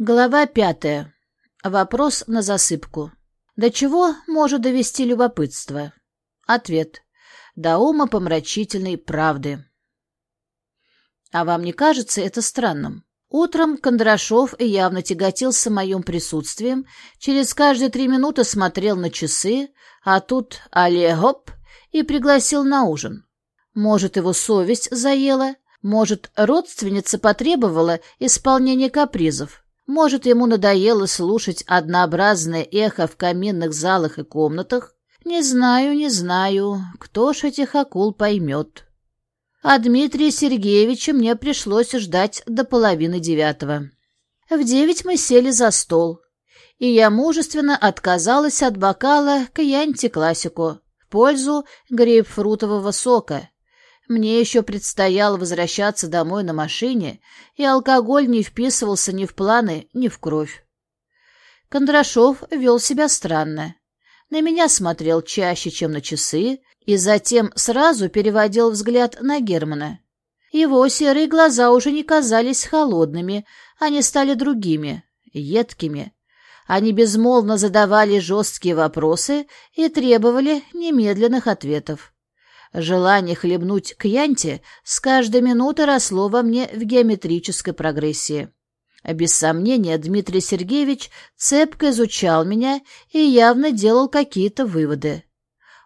Глава пятая. Вопрос на засыпку. До чего может довести любопытство? Ответ. До ума помрачительной правды. А вам не кажется это странным? Утром Кондрашов явно тяготился моим присутствием, через каждые три минуты смотрел на часы, а тут алле гоп и пригласил на ужин. Может, его совесть заела, может, родственница потребовала исполнения капризов. Может, ему надоело слушать однообразное эхо в каминных залах и комнатах? Не знаю, не знаю, кто ж этих акул поймет. А Дмитрия Сергеевича мне пришлось ждать до половины девятого. В девять мы сели за стол, и я мужественно отказалась от бокала кьянти-классику в пользу грейпфрутового сока — мне еще предстояло возвращаться домой на машине, и алкоголь не вписывался ни в планы, ни в кровь. Кондрашов вел себя странно. На меня смотрел чаще, чем на часы, и затем сразу переводил взгляд на Германа. Его серые глаза уже не казались холодными, они стали другими, едкими. Они безмолвно задавали жесткие вопросы и требовали немедленных ответов. Желание хлебнуть кьянти с каждой минуты росло во мне в геометрической прогрессии. Без сомнения, Дмитрий Сергеевич цепко изучал меня и явно делал какие-то выводы.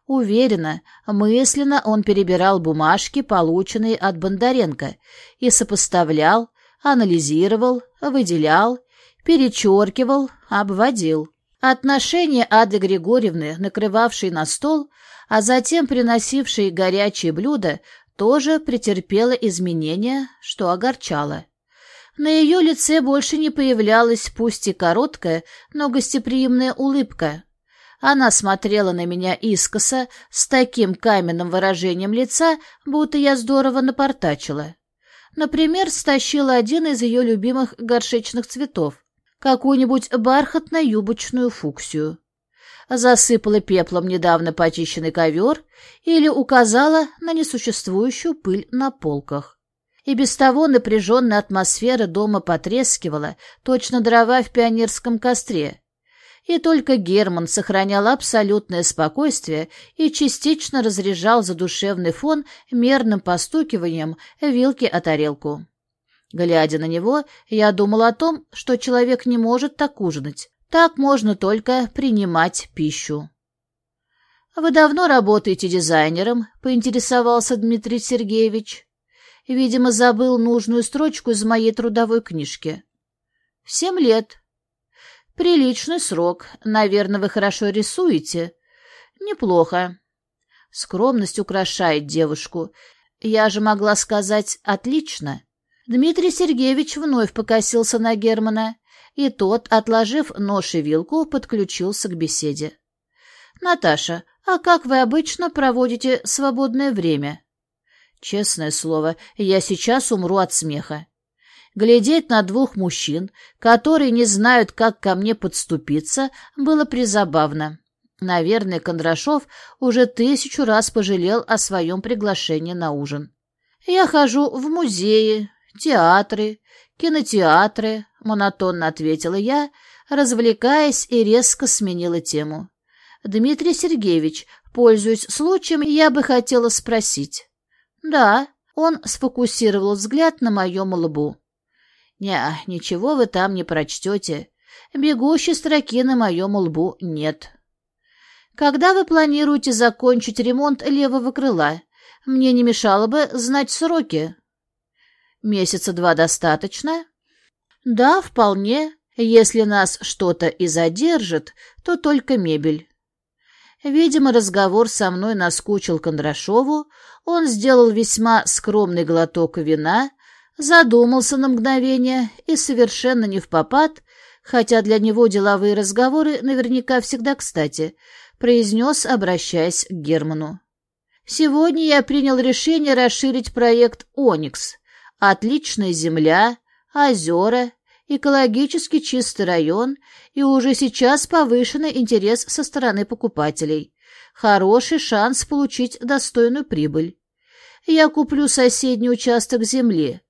Уверенно, мысленно он перебирал бумажки, полученные от Бондаренко, и сопоставлял, анализировал, выделял, перечеркивал, обводил. Отношение Ады Григорьевны, накрывавшей на стол, а затем приносившей горячие блюда, тоже претерпела изменения, что огорчало. На ее лице больше не появлялась пусть и короткая, но гостеприимная улыбка. Она смотрела на меня искоса, с таким каменным выражением лица, будто я здорово напортачила. Например, стащила один из ее любимых горшечных цветов, какую-нибудь бархатно-юбочную фуксию засыпала пеплом недавно почищенный ковер или указала на несуществующую пыль на полках. И без того напряженная атмосфера дома потрескивала, точно дрова в пионерском костре. И только Герман сохранял абсолютное спокойствие и частично разряжал задушевный фон мерным постукиванием вилки о тарелку. Глядя на него, я думал о том, что человек не может так ужинать, так можно только принимать пищу. «Вы давно работаете дизайнером?» — поинтересовался Дмитрий Сергеевич. Видимо, забыл нужную строчку из моей трудовой книжки. «Семь лет». «Приличный срок. Наверное, вы хорошо рисуете?» «Неплохо». Скромность украшает девушку. Я же могла сказать «отлично». Дмитрий Сергеевич вновь покосился на Германа и тот, отложив нож и вилку, подключился к беседе. «Наташа, а как вы обычно проводите свободное время?» «Честное слово, я сейчас умру от смеха. Глядеть на двух мужчин, которые не знают, как ко мне подступиться, было призабавно. Наверное, Кондрашов уже тысячу раз пожалел о своем приглашении на ужин. Я хожу в музеи, театры, кинотеатры, — монотонно ответила я, развлекаясь и резко сменила тему. «Дмитрий Сергеевич, пользуясь случаем, я бы хотела спросить». «Да», — он сфокусировал взгляд на моем лбу. «Не, ничего вы там не прочтете. Бегущей строки на моем лбу нет». «Когда вы планируете закончить ремонт левого крыла? Мне не мешало бы знать сроки». «Месяца два достаточно?» Да, вполне. Если нас что-то и задержит, то только мебель. Видимо, разговор со мной наскучил Кондрашову, он сделал весьма скромный глоток вина, задумался на мгновение и совершенно не в попад, хотя для него деловые разговоры наверняка всегда кстати, произнес, обращаясь к Герману. «Сегодня я принял решение расширить проект «Оникс». Отличная земля, озера, экологически чистый район и уже сейчас повышенный интерес со стороны покупателей. Хороший шанс получить достойную прибыль. Я куплю соседний участок земли,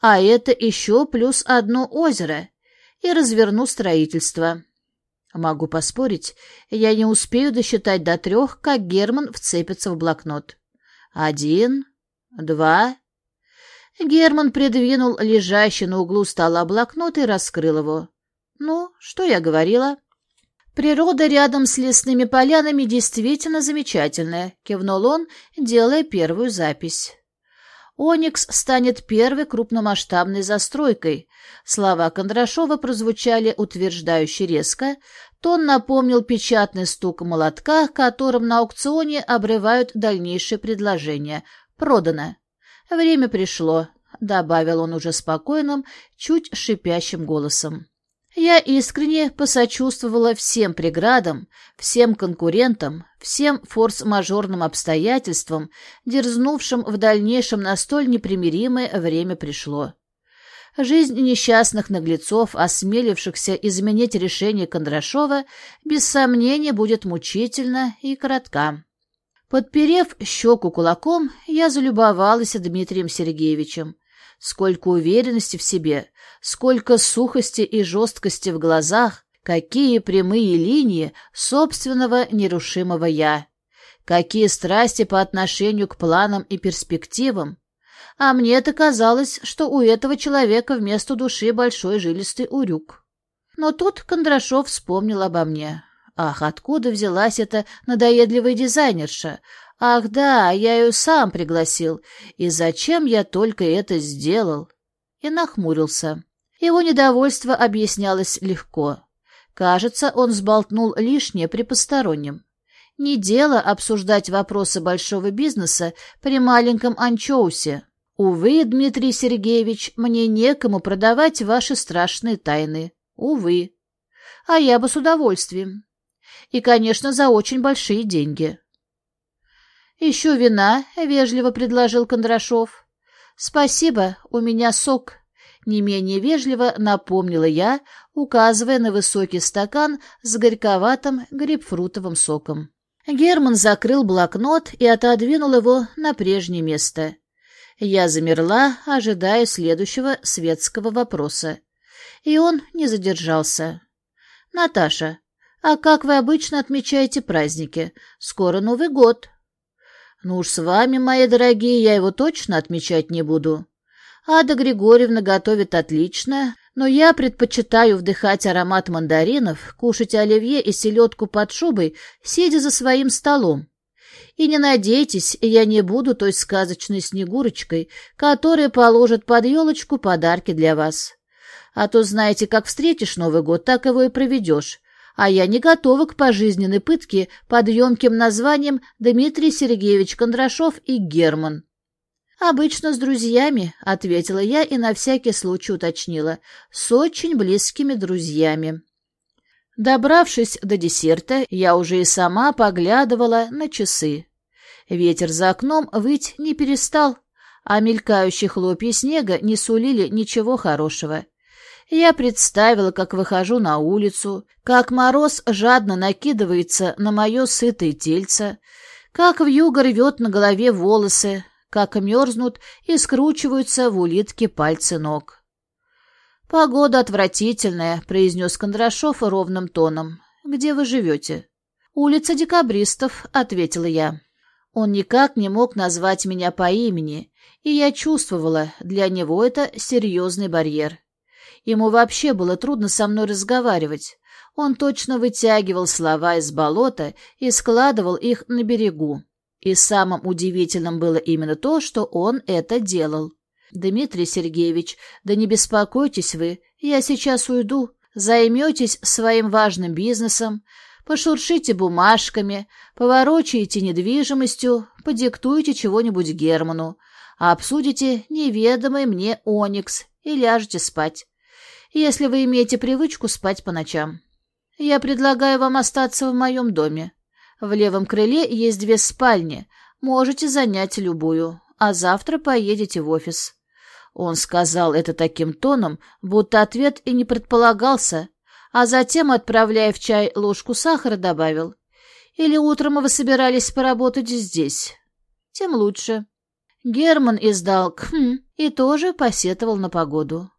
а это еще плюс одно озеро. и разверну строительство. Могу поспорить, я не успею досчитать до трех, как Герман вцепится в блокнот. Один, два. Герман придвинул лежащий на углу стола блокнот и раскрыл его. Ну, что я говорила? Природа рядом с лесными полянами действительно замечательная, кивнул он, делая первую запись. Оникс станет первой крупномасштабной застройкой. Слова Кондрашова прозвучали утверждающе резко. Тон напомнил печатный стук молотка, которым на аукционе обрывают дальнейшие предложения. Продано. Время пришло, — добавил он уже спокойным, чуть шипящим голосом. Я искренне посочувствовала всем преградам, всем конкурентам, всем форс-мажорным обстоятельствам, дерзнувшим в дальнейшем на столь непримиримое время пришло. Жизнь несчастных наглецов, осмелившихся изменить решение Кондрашова, без сомнения будет мучительна и коротка. Подперев щеку кулаком, я залюбовалась Дмитрием Сергеевичем. Сколько уверенности в себе, сколько сухости и жесткости в глазах, какие прямые линии собственного нерушимого «я», какие страсти по отношению к планам и перспективам. А мне-то казалось, что у этого человека вместо души большой жилистый урюк. Но тут Кондрашов вспомнил обо мне. Ах, откуда взялась эта надоедливая дизайнерша? Ах да, я ее сам пригласил. И зачем я только это сделал? И нахмурился. Его недовольство объяснялось легко. Кажется, он сболтнул лишнее при постороннем. Не дело обсуждать вопросы большого бизнеса при маленьком анчоусе. Увы, Дмитрий Сергеевич, мне некому продавать ваши страшные тайны. Увы. А я бы с удовольствием. И, конечно, за очень большие деньги. «Еще вина», — вежливо предложил Кондрашов. «Спасибо, у меня сок», — не менее вежливо напомнила я, указывая на высокий стакан с горьковатым грейпфрутовым соком. Герман закрыл блокнот и отодвинул его на прежнее место. Я замерла, ожидая следующего светского вопроса. И он не задержался. «Наташа, а как вы обычно отмечаете праздники? Скоро Новый год». Ну уж с вами, мои дорогие, я его точно отмечать не буду. Ада Григорьевна готовит отлично, но я предпочитаю вдыхать аромат мандаринов, кушать оливье и селедку под шубой, сидя за своим столом. И не надейтесь, я не буду той сказочной снегурочкой, которая положит под елочку подарки для вас. А то знаете, как встретишь Новый год, так его и проведешь, а я не готова к пожизненной пытке под емким названием Дмитрий Сергеевич Кондрашов и Герман. «Обычно с друзьями», — ответила я и на всякий случай уточнила, — «с очень близкими друзьями». Добравшись до десерта, я уже и сама поглядывала на часы. Ветер за окном выть не перестал, а мелькающие хлопья снега не сулили ничего хорошего. Я представила, как выхожу на улицу, как мороз жадно накидывается на мое сытое тельце, как вьюга рвет на голове волосы, как мерзнут и скручиваются в улитке пальцы ног. «Погода отвратительная», — произнес Кондрашов ровным тоном. «Где вы живете?» «Улица декабристов», — ответила я. Он никак не мог назвать меня по имени, и я чувствовала, для него это серьезный барьер. Ему вообще было трудно со мной разговаривать. Он точно вытягивал слова из болота и складывал их на берегу. И самым удивительным было именно то, что он это делал. «Дмитрий Сергеевич, да не беспокойтесь вы, я сейчас уйду. Займетесь своим важным бизнесом, пошуршите бумажками, поворочаете недвижимостью, подиктуйте чего-нибудь Герману, а обсудите неведомый мне Оникс и ляжете спать если вы имеете привычку спать по ночам. Я предлагаю вам остаться в моем доме. В левом крыле есть две спальни, можете занять любую, а завтра поедете в офис». Он сказал это таким тоном, будто ответ и не предполагался, а затем, отправляя в чай ложку сахара, добавил. «Или утром вы собирались поработать здесь? Тем лучше». Герман издал «кхм» и тоже посетовал на погоду.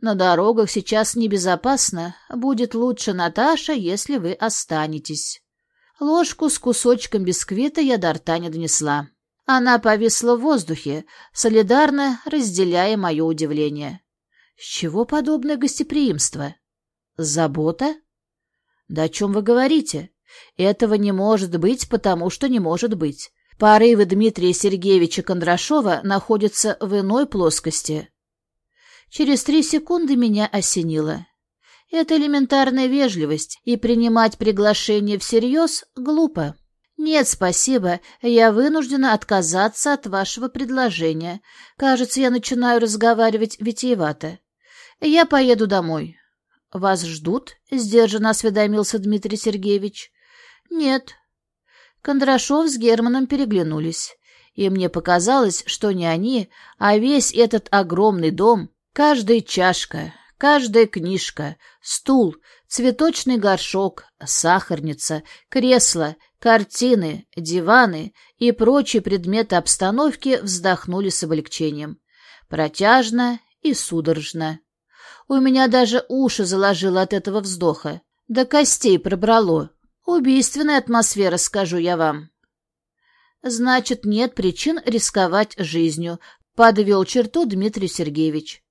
На дорогах сейчас небезопасно. Будет лучше, Наташа, если вы останетесь. Ложку с кусочком бисквита я до рта не донесла. Она повисла в воздухе, солидарно разделяя мое удивление. С чего подобное гостеприимство? Забота? Да о чем вы говорите? Этого не может быть, потому что не может быть. Порывы Дмитрия Сергеевича Кондрашова находятся в иной плоскости. Через три секунды меня осенило. Это элементарная вежливость, и принимать приглашение всерьез глупо. Нет, спасибо, я вынуждена отказаться от вашего предложения. Кажется, я начинаю разговаривать витиевато. Я поеду домой. Вас ждут? Сдержанно осведомился Дмитрий Сергеевич. Нет. Кондрашов с Германом переглянулись. И мне показалось, что не они, а весь этот огромный дом, каждая чашка, Каждая книжка, стул, цветочный горшок, сахарница, кресло, картины, диваны и прочие предметы обстановки вздохнули с облегчением. Протяжно и судорожно. У меня даже уши заложило от этого вздоха. До костей пробрало. Убийственная атмосфера, скажу я вам. Значит, нет причин рисковать жизнью, подвел черту Дмитрий Сергеевич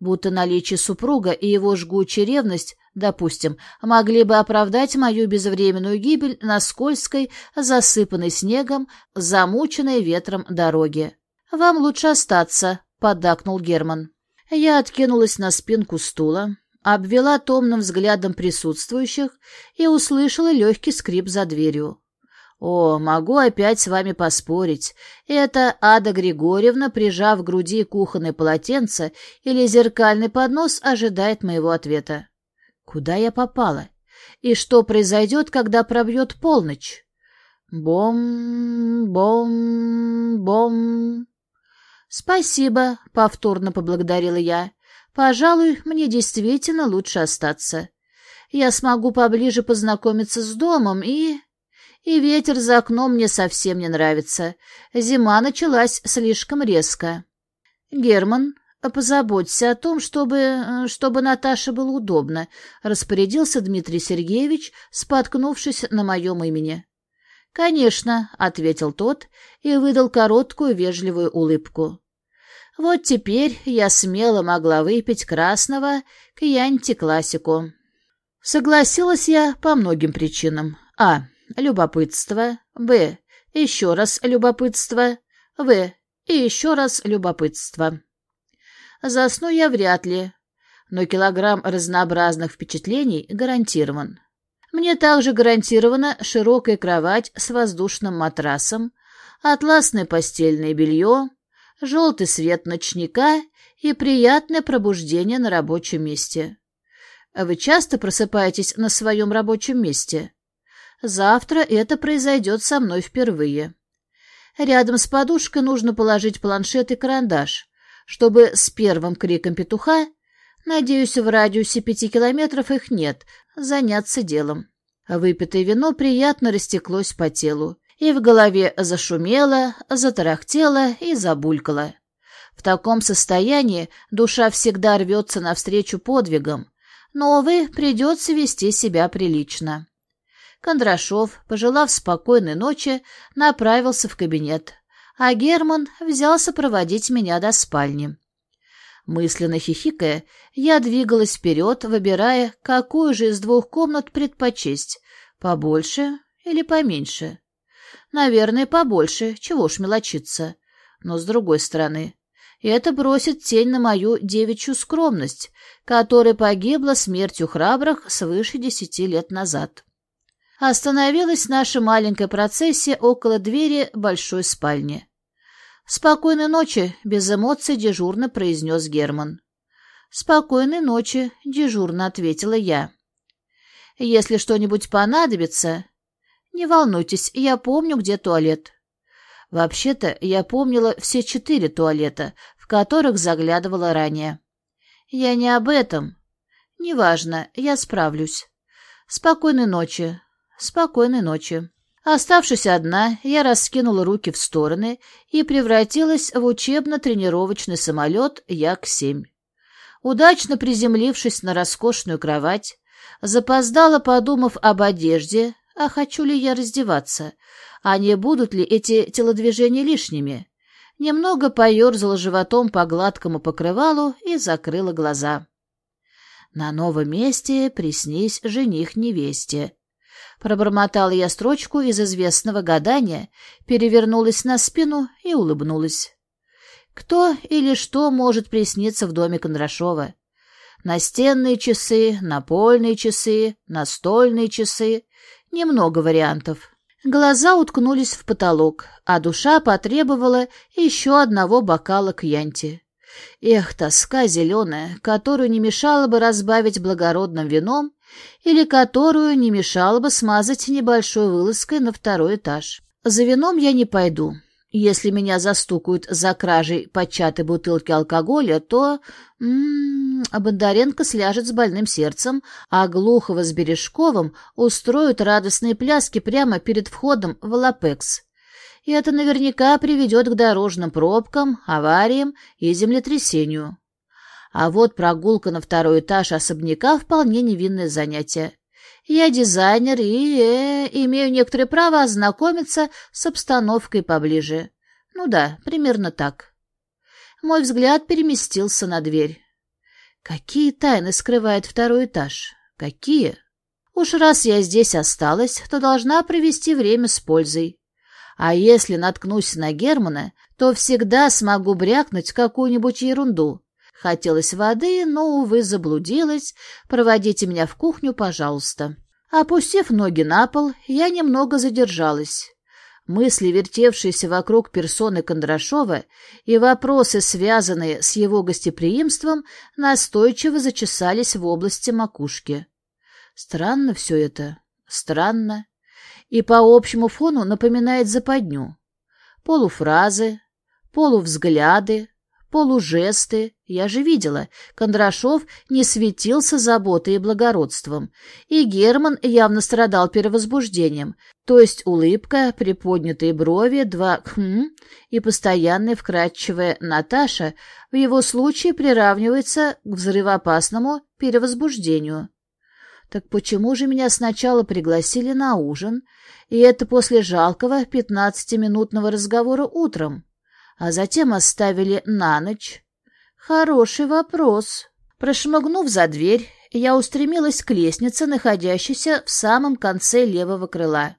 будто наличие супруга и его жгучая ревность, допустим, могли бы оправдать мою безвременную гибель на скользкой, засыпанной снегом, замученной ветром дороге. «Вам лучше остаться», — поддакнул Герман. Я откинулась на спинку стула, обвела томным взглядом присутствующих и услышала легкий скрип за дверью. О, могу опять с вами поспорить. Это Ада Григорьевна, прижав к груди кухонное полотенце или зеркальный поднос, ожидает моего ответа. Куда я попала? И что произойдет, когда пробьет полночь? Бом, бом, бом. Спасибо, повторно поблагодарила я. Пожалуй, мне действительно лучше остаться. Я смогу поближе познакомиться с домом и... И ветер за окном мне совсем не нравится. Зима началась слишком резко. Герман, позаботься о том, чтобы... чтобы Наташе было удобно, распорядился Дмитрий Сергеевич, споткнувшись на моем имени. «Конечно», — ответил тот и выдал короткую вежливую улыбку. «Вот теперь я смело могла выпить красного кьянти-классику». Согласилась я по многим причинам. А. Любопытство. Б. Еще раз любопытство. В. И еще раз любопытство. Засну я вряд ли, но килограмм разнообразных впечатлений гарантирован. Мне также гарантирована широкая кровать с воздушным матрасом, атласное постельное белье, желтый свет ночника и приятное пробуждение на рабочем месте. Вы часто просыпаетесь на своем рабочем месте? Завтра это произойдет со мной впервые. Рядом с подушкой нужно положить планшет и карандаш, чтобы с первым криком петуха, надеюсь, в радиусе пяти километров их нет, заняться делом. Выпитое вино приятно растеклось по телу, и в голове зашумело, затарахтело и забулькало. В таком состоянии душа всегда рвется навстречу подвигам, но, увы, придется вести себя прилично. Кондрашов, пожелав спокойной ночи, направился в кабинет, а Герман взялся проводить меня до спальни. Мысленно хихикая, я двигалась вперед, выбирая, какую же из двух комнат предпочесть, побольше или поменьше. Наверное, побольше, чего уж мелочиться. Но с другой стороны, это бросит тень на мою девичью скромность, которая погибла смертью храбрых свыше десяти лет назад. Остановилась наша маленькая процессия около двери большой спальни. «Спокойной ночи», — без эмоций дежурно произнес Герман. «Спокойной ночи», — дежурно ответила я. «Если что-нибудь понадобится...» «Не волнуйтесь, я помню, где туалет». Вообще-то я помнила все четыре туалета, в которых заглядывала ранее. «Я не об этом. Неважно, я справлюсь. Спокойной ночи. Спокойной ночи. Оставшись одна, я раскинула руки в стороны и превратилась в учебно-тренировочный самолет Як-7. Удачно приземлившись на роскошную кровать, запоздала, подумав об одежде, а хочу ли я раздеваться, а не будут ли эти телодвижения лишними, немного поерзала животом по гладкому покрывалу и закрыла глаза. На новом месте приснись жених невесте. Пробормотала я строчку из известного гадания, перевернулась на спину и улыбнулась. Кто или что может присниться в доме Кондрашова? Настенные часы, напольные часы, настольные часы. Немного вариантов. Глаза уткнулись в потолок, а душа потребовала еще одного бокала кьянти. Эх, тоска зеленая, которую не мешало бы разбавить благородным вином или которую не мешало бы смазать небольшой вылазкой на второй этаж. За вином я не пойду. Если меня застукают за кражей початой бутылки алкоголя, то... М -м, Бондаренко сляжет с больным сердцем, а Глухова с Бережковым устроят радостные пляски прямо перед входом в Лапекс. И это наверняка приведет к дорожным пробкам, авариям и землетрясению. А вот прогулка на второй этаж особняка вполне невинное занятие. Я дизайнер и э, имею некоторое право ознакомиться с обстановкой поближе. Ну да, примерно так. Мой взгляд переместился на дверь. Какие тайны скрывает второй этаж? Какие? Уж раз я здесь осталась, то должна провести время с пользой. А если наткнусь на Германа, то всегда смогу брякнуть какую-нибудь ерунду, Хотелось воды, но, увы, заблудилась. Проводите меня в кухню, пожалуйста. Опустив ноги на пол, я немного задержалась. Мысли, вертевшиеся вокруг персоны Кондрашова, и вопросы, связанные с его гостеприимством, настойчиво зачесались в области макушки. Странно все это. Странно. И по общему фону напоминает западню. Полуфразы, полувзгляды, полужесты. Я же видела, Кондрашов не светился заботой и благородством, и Герман явно страдал перевозбуждением, то есть улыбка, приподнятые брови, два «хм» и постоянная вкрадчивая Наташа в его случае приравнивается к взрывоопасному перевозбуждению. Так почему же меня сначала пригласили на ужин, и это после жалкого пятнадцатиминутного разговора утром? А затем оставили на ночь? Хороший вопрос. Прошмыгнув за дверь, я устремилась к лестнице, находящейся в самом конце левого крыла.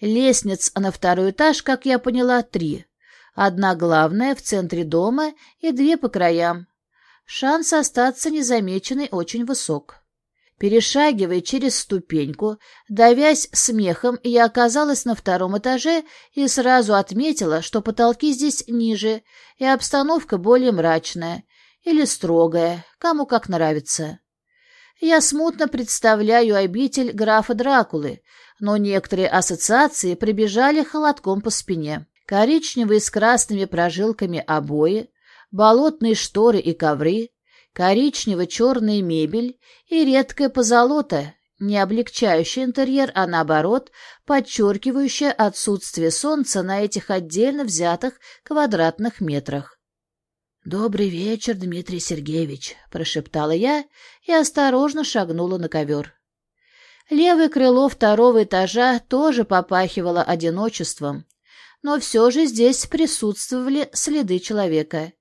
Лестниц на второй этаж, как я поняла, три. Одна главная в центре дома и две по краям. Шанс остаться незамеченной очень высок. Перешагивая через ступеньку, давясь смехом, я оказалась на втором этаже и сразу отметила, что потолки здесь ниже, и обстановка более мрачная или строгая, кому как нравится. Я смутно представляю обитель графа Дракулы, но некоторые ассоциации прибежали холодком по спине. Коричневые с красными прожилками обои, болотные шторы и ковры, коричнево-черная мебель и редкая позолота, не облегчающая интерьер, а наоборот, подчеркивающая отсутствие солнца на этих отдельно взятых квадратных метрах. «Добрый вечер, Дмитрий Сергеевич», — прошептала я и осторожно шагнула на ковер. Левое крыло второго этажа тоже попахивало одиночеством, но все же здесь присутствовали следы человека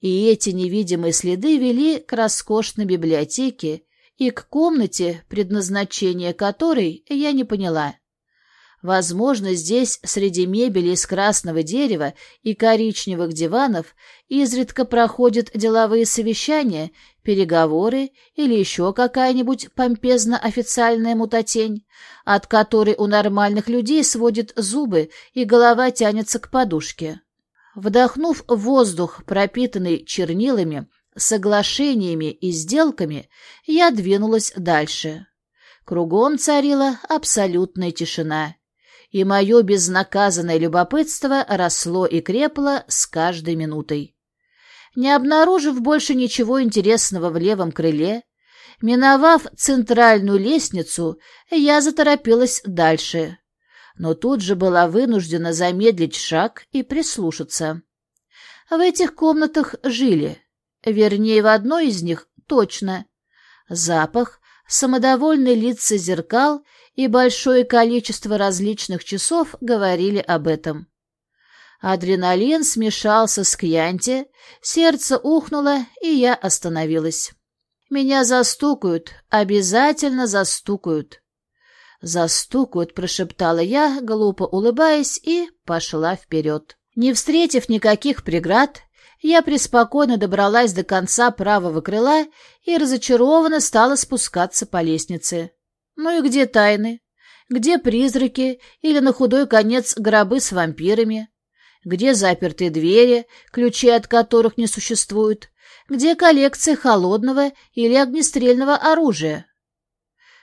и эти невидимые следы вели к роскошной библиотеке и к комнате, предназначение которой я не поняла. Возможно, здесь среди мебели из красного дерева и коричневых диванов изредка проходят деловые совещания, переговоры или еще какая-нибудь помпезно-официальная мутатень, от которой у нормальных людей сводят зубы и голова тянется к подушке. Вдохнув воздух, пропитанный чернилами, соглашениями и сделками, я двинулась дальше. Кругом царила абсолютная тишина, и мое безнаказанное любопытство росло и крепло с каждой минутой. Не обнаружив больше ничего интересного в левом крыле, миновав центральную лестницу, я заторопилась дальше, но тут же была вынуждена замедлить шаг и прислушаться. В этих комнатах жили, вернее, в одной из них Точно. Запах, самодовольные лица зеркал и большое количество различных часов говорили об этом. Адреналин смешался с кьянти, сердце ухнуло, и я остановилась. Меня застукают, обязательно застукают. «Застукают», — прошептала я, глупо улыбаясь, и пошла вперед. Не встретив никаких преград, я преспокойно добралась до конца правого крыла и разочарованно стала спускаться по лестнице. Ну и где тайны? Где призраки или на худой конец гробы с вампирами? Где запертые двери, ключи от которых не существует? Где коллекция холодного или огнестрельного оружия?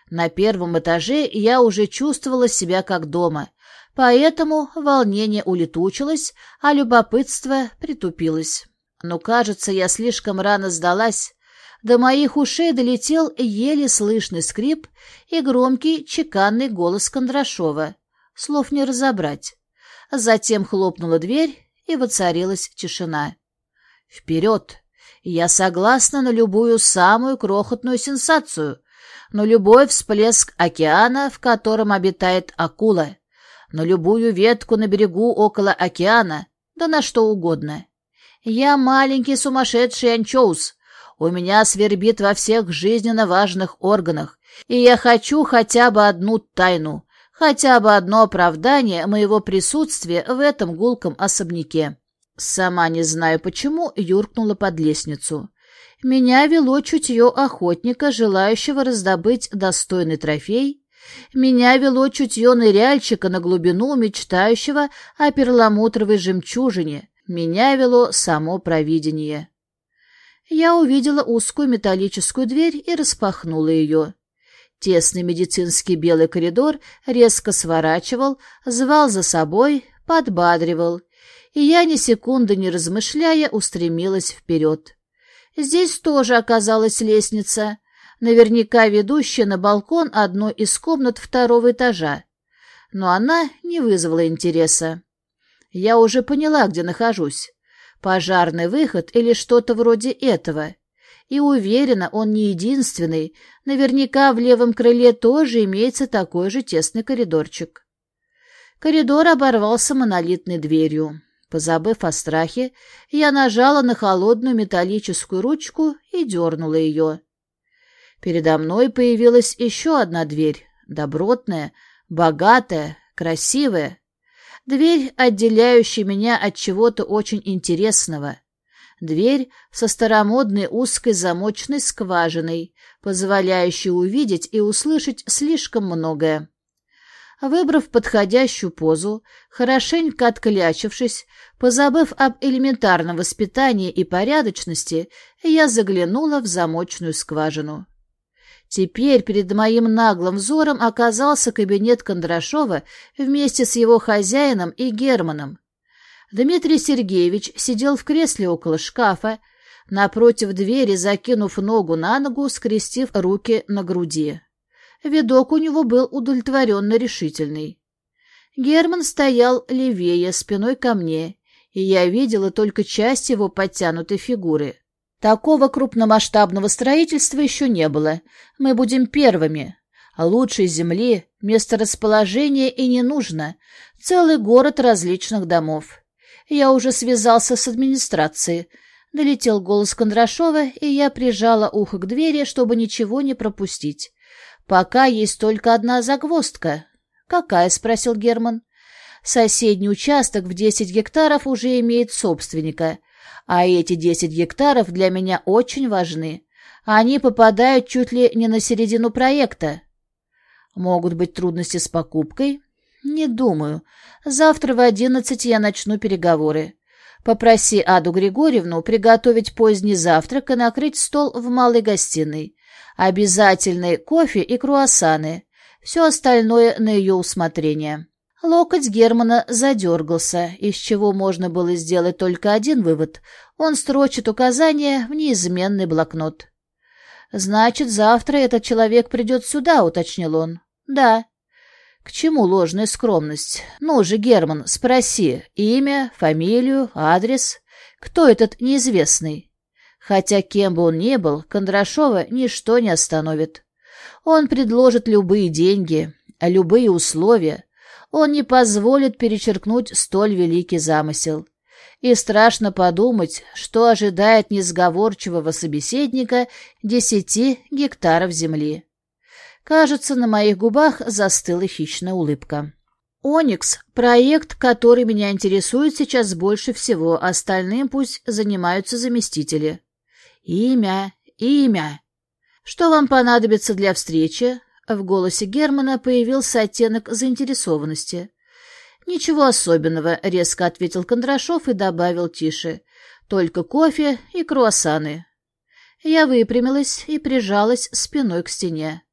На первом этаже я уже чувствовала себя как дома, поэтому волнение улетучилось, а любопытство притупилось. Но, кажется, я слишком рано сдалась. До моих ушей долетел еле слышный скрип и громкий чеканный голос Кондрашова. Слов не разобрать. Затем хлопнула дверь, и воцарилась тишина. «Вперед! Я согласна на любую самую крохотную сенсацию, на любой всплеск океана, в котором обитает акула, на любую ветку на берегу около океана, да на что угодно. Я маленький сумасшедший анчоус. У меня свербит во всех жизненно важных органах, и я хочу хотя бы одну тайну, хотя бы одно оправдание моего присутствия в этом гулком особняке. Сама не знаю почему, юркнула под лестницу. Меня вело чутье охотника, желающего раздобыть достойный трофей. Меня вело чутье ныряльщика на глубину, мечтающего о перламутровой жемчужине. Меня вело само провидение. Я увидела узкую металлическую дверь и распахнула ее. Тесный медицинский белый коридор резко сворачивал, звал за собой, подбадривал, и я, ни секунды не размышляя, устремилась вперед. Здесь тоже оказалась лестница, наверняка ведущая на балкон одной из комнат второго этажа. Но она не вызвала интереса. Я уже поняла, где нахожусь. Пожарный выход или что-то вроде этого. И уверена, он не единственный. Наверняка в левом крыле тоже имеется такой же тесный коридорчик. Коридор оборвался монолитной дверью. Позабыв о страхе, я нажала на холодную металлическую ручку и дернула ее. Передо мной появилась еще одна дверь, добротная, богатая, красивая. Дверь, отделяющая меня от чего-то очень интересного. Дверь со старомодной узкой замочной скважиной, позволяющей увидеть и услышать слишком многое. Выбрав подходящую позу, хорошенько отклячившись, позабыв об элементарном воспитании и порядочности, я заглянула в замочную скважину. Теперь перед моим наглым взором оказался кабинет Кондрашова вместе с его хозяином и Германом. Дмитрий Сергеевич сидел в кресле около шкафа, напротив двери, закинув ногу на ногу, скрестив руки на груди. Видок у него был удовлетворенно решительный. Герман стоял левее, спиной ко мне, и я видела только часть его подтянутой фигуры. Такого крупномасштабного строительства еще не было. Мы будем первыми. Лучшей земли, месторасположения и не нужно. Целый город различных домов. Я уже связался с администрацией. Долетел голос Кондрашова, и я прижала ухо к двери, чтобы ничего не пропустить. Пока есть только одна загвоздка. «Какая?» — спросил Герман. «Соседний участок в десять гектаров уже имеет собственника, а эти десять гектаров для меня очень важны. Они попадают чуть ли не на середину проекта. Могут быть трудности с покупкой?» «Не думаю. Завтра в одиннадцать я начну переговоры. Попроси Аду Григорьевну приготовить поздний завтрак и накрыть стол в малой гостиной. Обязательный кофе и круассаны. Все остальное на ее усмотрение. Локоть Германа задергался, из чего можно было сделать только один вывод. Он строчит указания в неизменный блокнот. «Значит, завтра этот человек придет сюда», — уточнил он. «Да». «К чему ложная скромность? Ну же, Герман, спроси имя, фамилию, адрес. Кто этот неизвестный?» Хотя кем бы он ни был, Кондрашова ничто не остановит. Он предложит любые деньги, любые условия. Он не позволит перечеркнуть столь великий замысел. И страшно подумать, что ожидает несговорчивого собеседника десяти гектаров земли. Кажется, на моих губах застыла хищная улыбка. «Оникс» — проект, который меня интересует сейчас больше всего, остальным пусть занимаются заместители. «Имя, имя. Что вам понадобится для встречи?» В голосе Германа появился оттенок заинтересованности. «Ничего особенного», — резко ответил Кондрашов и добавил тише. «Только кофе и круассаны». Я выпрямилась и прижалась спиной к стене.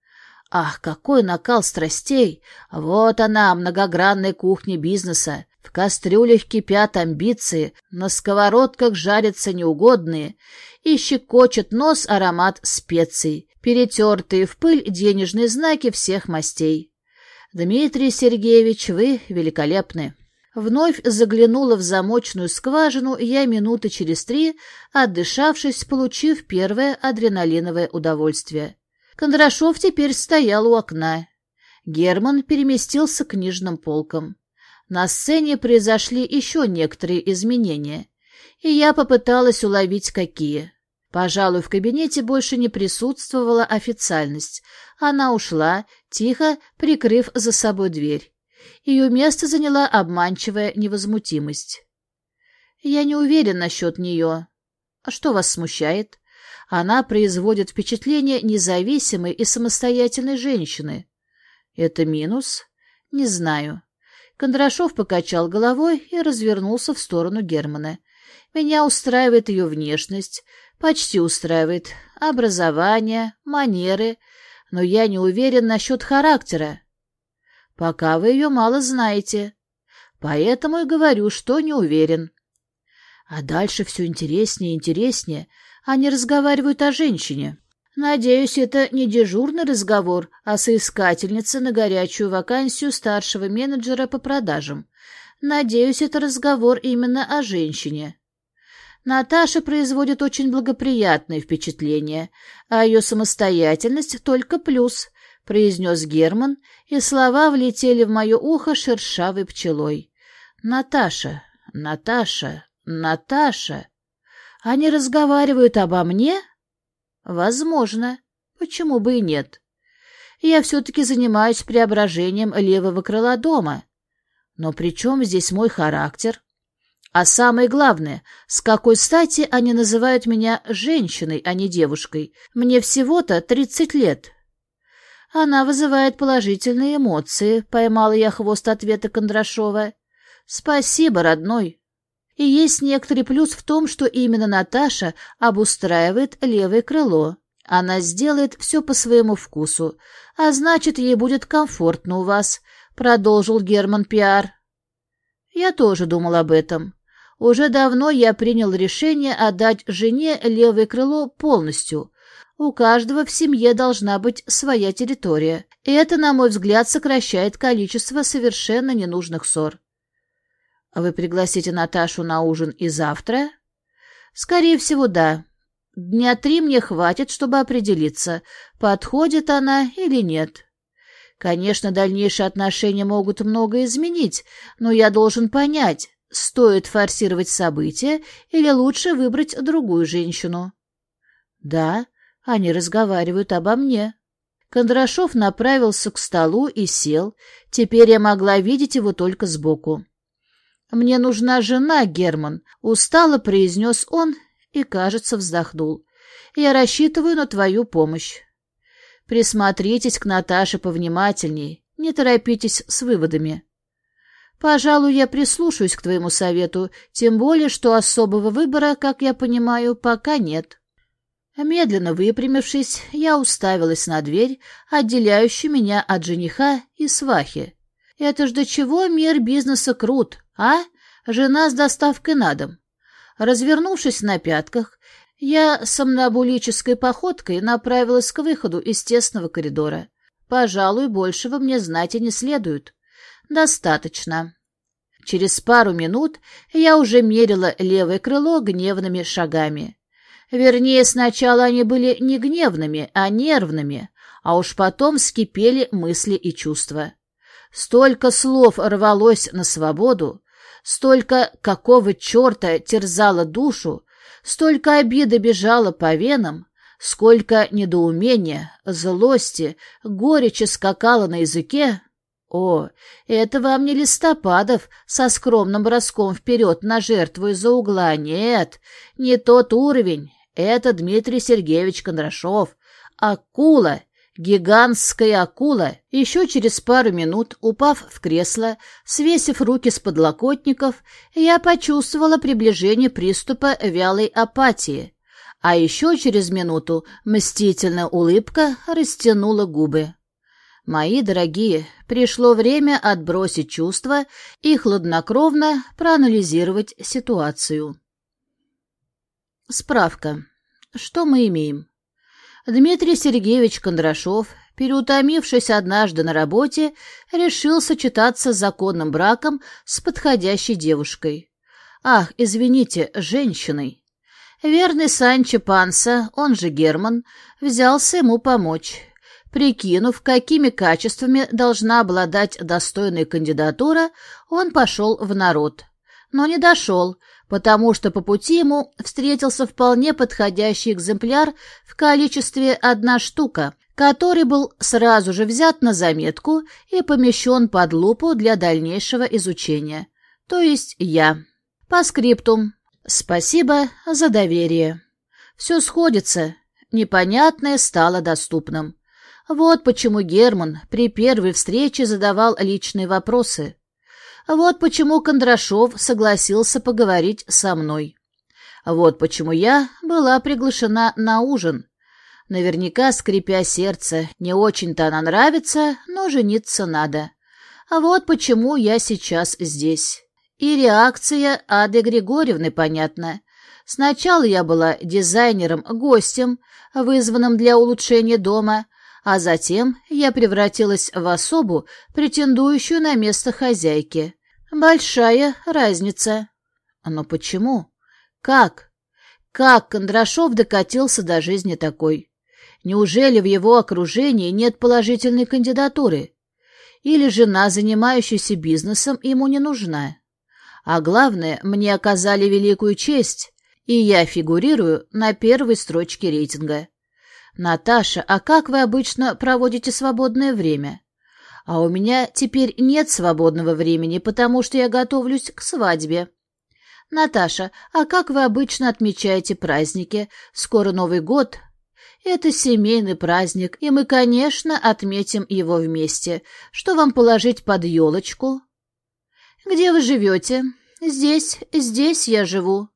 Ах, какой накал страстей! Вот она, многогранная кухня бизнеса. В кастрюлях кипят амбиции, на сковородках жарятся неугодные, и щекочет нос аромат специй, перетертые в пыль денежные знаки всех мастей. Дмитрий Сергеевич, вы великолепны. Вновь заглянула в замочную скважину я минуты через три, отдышавшись, получив первое адреналиновое удовольствие. Кондрашов теперь стоял у окна. Герман переместился к книжным полкам. На сцене произошли еще некоторые изменения, и я попыталась уловить, какие. Пожалуй, в кабинете больше не присутствовала официальность. Она ушла, тихо прикрыв за собой дверь. Ее место заняла обманчивая невозмутимость. Я не уверен насчет нее. А что вас смущает? Она производит впечатление независимой и самостоятельной женщины. Это минус? Не знаю. Кондрашов покачал головой и развернулся в сторону Германа. Меня устраивает ее внешность, почти устраивает образование, манеры, но я не уверен насчет характера. Пока вы ее мало знаете. Поэтому и говорю, что не уверен. А дальше все интереснее и интереснее. Они разговаривают о женщине. Надеюсь, это не дежурный разговор, а соискательница на горячую вакансию старшего менеджера по продажам. Надеюсь, это разговор именно о женщине. Наташа производит очень благоприятное впечатление, а ее самостоятельность только плюс, — произнес Герман, и слова влетели в мое ухо шершавой пчелой. Наташа, Наташа, Наташа. Они разговаривают обо мне? Возможно. Почему бы и нет? Я все-таки занимаюсь преображением левого крыла дома. Но при чем здесь мой характер? А самое главное, с какой стати они называют меня женщиной, а не девушкой? Мне всего-то тридцать лет. Она вызывает положительные эмоции, поймала я хвост ответа Кондрашова. Спасибо, родной. И есть некоторый плюс в том, что именно Наташа обустраивает левое крыло. Она сделает все по своему вкусу, а значит, ей будет комфортно у вас, — продолжил Герман Пиар. Я тоже думал об этом. Уже давно я принял решение отдать жене левое крыло полностью. У каждого в семье должна быть своя территория. Это, на мой взгляд, сокращает количество совершенно ненужных ссор. А вы пригласите Наташу на ужин и завтра? Скорее всего, да. Дня три мне хватит, чтобы определиться, подходит она или нет. Конечно, дальнейшие отношения могут многое изменить, но я должен понять, стоит форсировать события или лучше выбрать другую женщину. Да, они разговаривают обо мне. Кондрашов направился к столу и сел. Теперь я могла видеть его только сбоку. «Мне нужна жена, Герман», — устало произнес он и, кажется, вздохнул. «Я рассчитываю на твою помощь. Присмотритесь к Наташе повнимательней, не торопитесь с выводами. Пожалуй, я прислушаюсь к твоему совету, тем более, что особого выбора, как я понимаю, пока нет». Медленно выпрямившись, я уставилась на дверь, отделяющую меня от жениха и свахи. Это ж до чего мир бизнеса крут, а? Жена с доставкой на дом. Развернувшись на пятках, я сомнобулической походкой направилась к выходу из тесного коридора. Пожалуй, большего мне знать и не следует. Достаточно. Через пару минут я уже мерила левое крыло гневными шагами. Вернее, сначала они были не гневными, а нервными, а уж потом скипели мысли и чувства. Столько слов рвалось на свободу, столько какого черта терзало душу, столько обиды бежало по венам, сколько недоумения, злости, горечи скакало на языке. О, это вам не Листопадов со скромным броском вперед на жертву из-за угла. Нет, не тот уровень. Это Дмитрий Сергеевич Кондрашов. Акула, гигантская акула. Еще через пару минут, упав в кресло, свесив руки с подлокотников, я почувствовала приближение приступа вялой апатии. А еще через минуту мстительная улыбка растянула губы. Мои дорогие, пришло время отбросить чувства и хладнокровно проанализировать ситуацию. Справка. Что мы имеем? Дмитрий Сергеевич Кондрашов, переутомившись однажды на работе, решил сочетаться с законным браком с подходящей девушкой. Ах, извините, женщиной. Верный Санчо Панса, он же Герман, взялся ему помочь Прикинув, какими качествами должна обладать достойная кандидатура, он пошел в народ. Но не дошел, потому что по пути ему встретился вполне подходящий экземпляр в количестве одна штука, который был сразу же взят на заметку и помещен под лупу для дальнейшего изучения. То есть я. По скриптум. Спасибо за доверие. Все сходится. Непонятное стало доступным. Вот почему Герман при первой встрече задавал личные вопросы. Вот почему Кондрашов согласился поговорить со мной. Вот почему я была приглашена на ужин. Наверняка, скрипя сердце, не очень-то она нравится, но жениться надо. А вот почему я сейчас здесь. И реакция Ады Григорьевны понятна. Сначала я была дизайнером-гостем, вызванным для улучшения дома, а затем я превратилась в особу, претендующую на место хозяйки. Большая разница. Но почему? Как? Как Кондрашов докатился до жизни такой? Неужели в его окружении нет положительной кандидатуры? Или жена, занимающаяся бизнесом, ему не нужна? А главное, мне оказали великую честь, и я фигурирую на первой строчке рейтинга. «Наташа, а как вы обычно проводите свободное время?» «А у меня теперь нет свободного времени, потому что я готовлюсь к свадьбе». «Наташа, а как вы обычно отмечаете праздники? Скоро Новый год». «Это семейный праздник, и мы, конечно, отметим его вместе. Что вам положить под елочку?» «Где вы живете?» «Здесь, здесь я живу».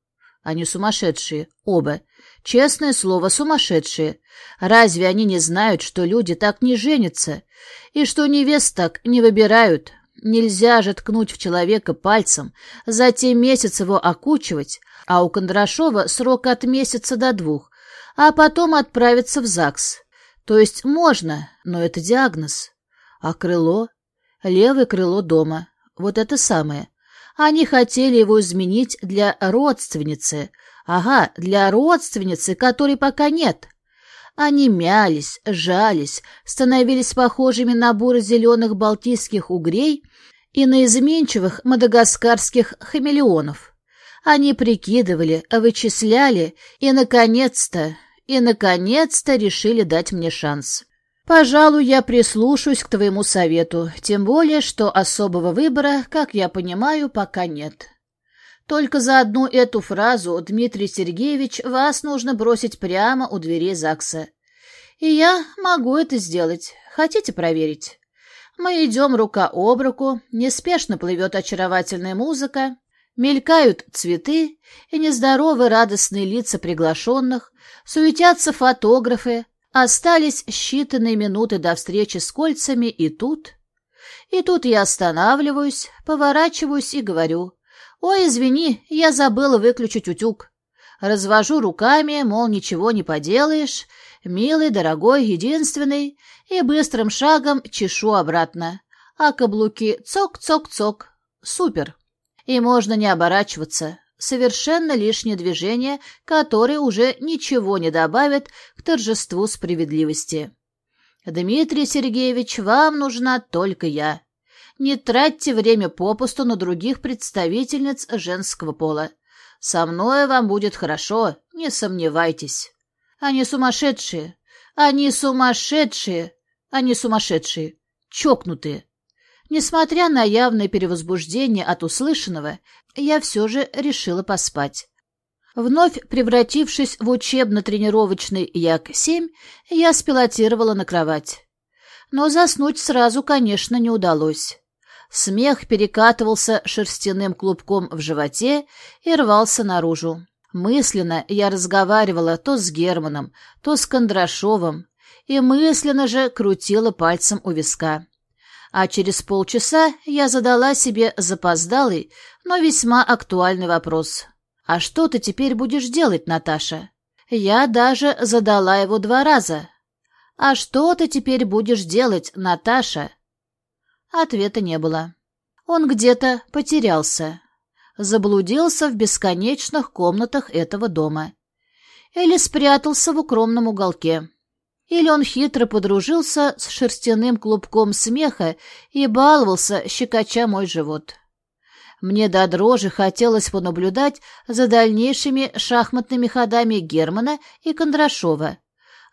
Они сумасшедшие, оба. Честное слово, сумасшедшие. Разве они не знают, что люди так не женятся? И что невест так не выбирают? Нельзя же ткнуть в человека пальцем, затем месяц его окучивать, а у Кондрашова срок от месяца до двух, а потом отправиться в ЗАГС. То есть можно, но это диагноз. А крыло? Левое крыло дома. Вот это самое. Они хотели его изменить для родственницы, Ага, для родственницы, которой пока нет. Они мялись, жались, становились похожими на буры зеленых балтийских угрей и на изменчивых мадагаскарских хамелеонов. Они прикидывали, вычисляли и, наконец-то, и, наконец-то решили дать мне шанс. Пожалуй, я прислушаюсь к твоему совету, тем более, что особого выбора, как я понимаю, пока нет. Только за одну эту фразу, Дмитрий Сергеевич, вас нужно бросить прямо у дверей ЗАГСа. И я могу это сделать. Хотите проверить? Мы идем рука об руку, неспешно плывет очаровательная музыка, мелькают цветы и нездоровые радостные лица приглашенных, суетятся фотографы, остались считанные минуты до встречи с кольцами, и тут... И тут я останавливаюсь, поворачиваюсь и говорю — «Ой, извини, я забыла выключить утюг». Развожу руками, мол, ничего не поделаешь, милый, дорогой, единственный, и быстрым шагом чешу обратно. А каблуки цок-цок-цок. Супер. И можно не оборачиваться. Совершенно лишнее движение, которое уже ничего не добавит к торжеству справедливости. «Дмитрий Сергеевич, вам нужна только я. Не тратьте время попусту на других представительниц женского пола. Со мной вам будет хорошо, не сомневайтесь. Они сумасшедшие, они сумасшедшие, они сумасшедшие, чокнутые. Несмотря на явное перевозбуждение от услышанного, я все же решила поспать. Вновь превратившись в учебно-тренировочный Як-7, я спилотировала на кровать. Но заснуть сразу, конечно, не удалось. Смех перекатывался шерстяным клубком в животе и рвался наружу. Мысленно я разговаривала то с Германом, то с Кондрашовым, и мысленно же крутила пальцем у виска. А через полчаса я задала себе запоздалый, но весьма актуальный вопрос. «А что ты теперь будешь делать, Наташа?» Я даже задала его два раза. «А что ты теперь будешь делать, Наташа?» Ответа не было. Он где-то потерялся. Заблудился в бесконечных комнатах этого дома. Или спрятался в укромном уголке. Или он хитро подружился с шерстяным клубком смеха и баловался, щекоча мой живот. Мне до дрожи хотелось понаблюдать за дальнейшими шахматными ходами Германа и Кондрашова,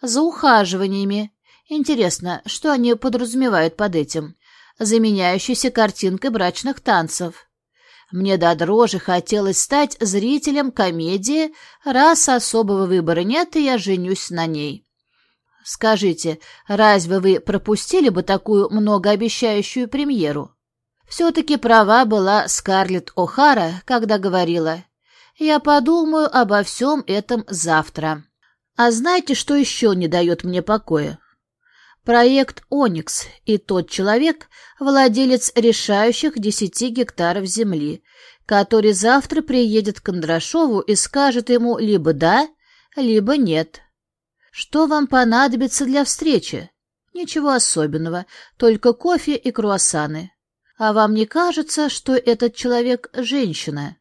за ухаживаниями. Интересно, что они подразумевают под этим? Заменяющейся картинкой брачных танцев. Мне до дрожи хотелось стать зрителем комедии, раз особого выбора нет, и я женюсь на ней. Скажите, разве вы пропустили бы такую многообещающую премьеру? Все-таки права была Скарлетт О'Хара, когда говорила «Я подумаю обо всем этом завтра». А знаете, что еще не дает мне покоя? Проект «Оникс» и тот человек, владелец решающих десяти гектаров земли, который завтра приедет к Кондрашову и скажет ему либо «да», либо «нет». Что вам понадобится для встречи? Ничего особенного, только кофе и круассаны. А вам не кажется, что этот человек — женщина?